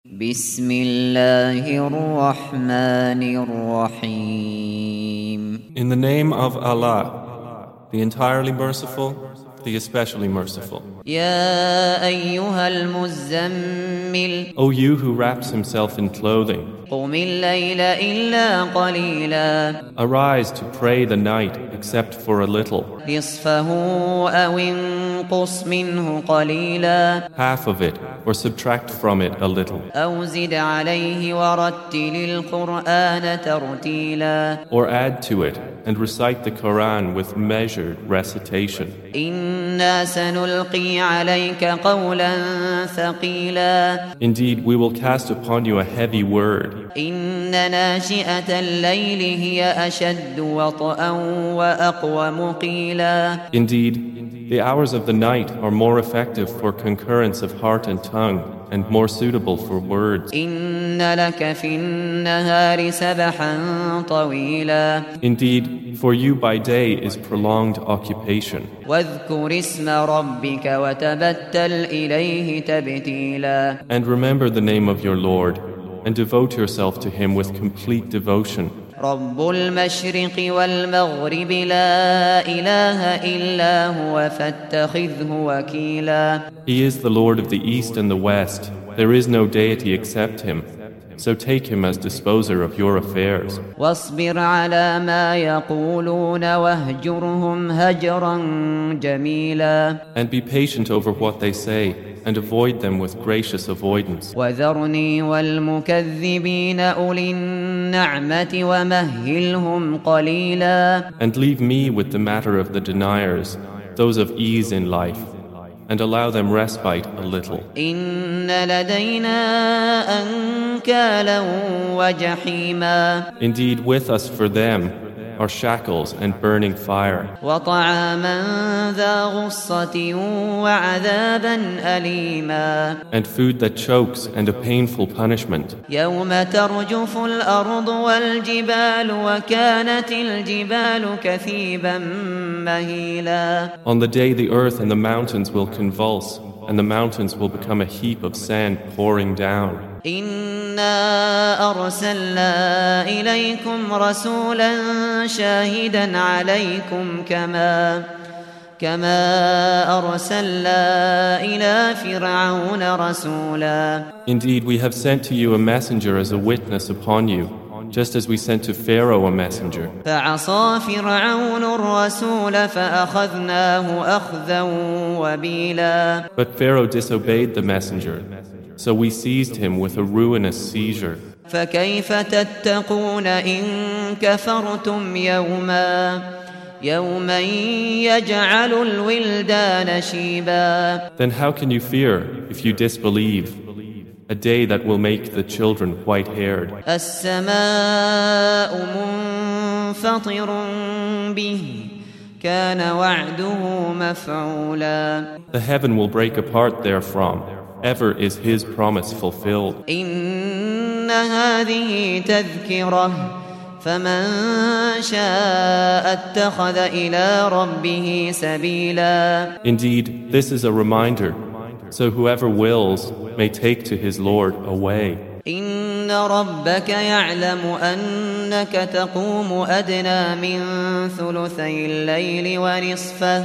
بسم الله الرحمن الرحيم In the name of Allah, the entirely merciful, the especially merciful. يا أيها المزمل O you who wraps himself in clothing, Arise to pray the night except for a little. Half of it or subtract from it a little. Or add to it and recite the Quran with measured recitation. Indeed, we will cast upon you a heavy word. Indeed, the hours of the night are more effective for concurrence of heart and tongue and more suitable for words. Indeed, for you by day is prolonged occupation. واذكر اسم ربك وتبتل إليه تبتيلا And remember the name of your Lord, and devote yourself to Him with complete devotion. رب المشرق والمغرب لا إله إلا هو فاتخذه وكيلا He is the Lord of the East and the West. There is no deity except Him. So take Him as disposer of your affairs. واصبر على ما يقولون واهجرهم هجرا جميلا And be patient over what they say, and avoid them with gracious avoidance. وذرني والمكذبين أولي النعمة ومهلهم قليلا And leave me with the matter of the deniers, those of ease in life, and allow them respite a little. Indeed, with us for them are shackles and burning fire. And food that chokes and a painful punishment. On the day the earth and the mountains will convulse, and the mountains will become a heap of sand pouring down. إنا أرسلنا إليكم رسولا شاهدا عليكم كما كما أرسلنا إلى فرعون رسولا Indeed, we have sent to you a messenger as a witness upon you, just as we sent to Pharaoh a messenger. فعصى فرعون الرسول فأخذناه أخذا وبيلا But Pharaoh disobeyed the messenger, so we seized him with a ruinous seizure. فكيف تتقون إن كفرتم يوما يوما يجعل الولدان شيبا Then how can you fear if you disbelieve? A day that will make the children white haired. السماء منفطر به كان وعده مفعولا The heaven will break apart therefrom. Ever is his promise fulfilled. إن هذه تذكرة فمن شاء اتخذ إلى ربه سبيلا Indeed, this is a reminder, so whoever wills may take to his Lord a way. إن ربك يعلم أنك تقوم أدنى من ثلثي الليل ونصفه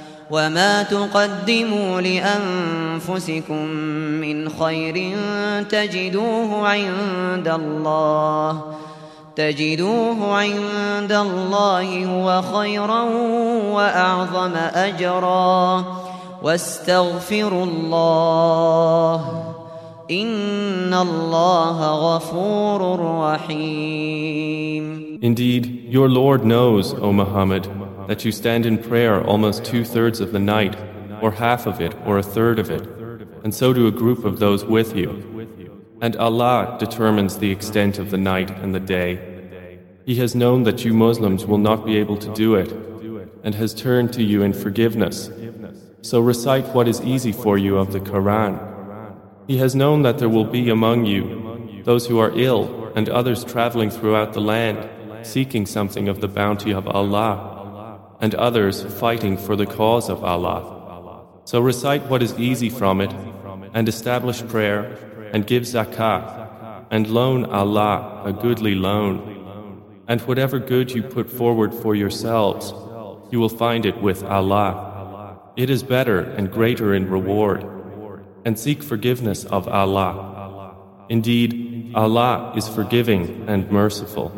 وما تقدموا لأنفسكم من خير تجدوه عند الله تجدوه عند الله هو خيرا وأعظم أجرا واستغفروا الله إن الله غفور رحيم Indeed, your Lord knows, O Muhammad, that you stand in prayer almost two thirds of the night, or half of it, or a third of it, and so do a group of those with you. And Allah determines the extent of the night and the day. He has known that you Muslims will not be able to do it, and has turned to you in forgiveness. So recite what is easy for you of the Quran. He has known that there will be among you those who are ill and others traveling throughout the land, seeking something of the bounty of Allah, and others fighting for the cause of Allah. So recite what is easy from it, and establish prayer and give zakah, and loan Allah a goodly loan. And whatever good you put forward for yourselves, you will find it with Allah. It is better and greater in reward. And seek forgiveness of Allah. Indeed, Allah is forgiving and merciful.